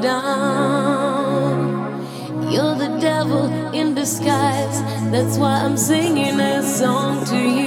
down. You're the devil in disguise. That's why I'm singing this song to you.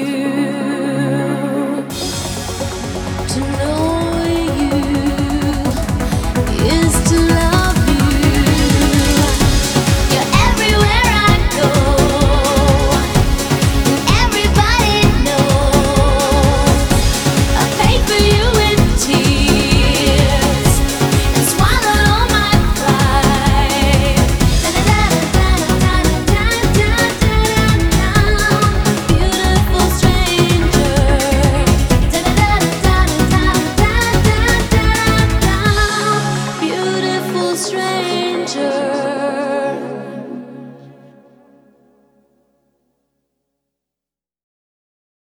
treasure.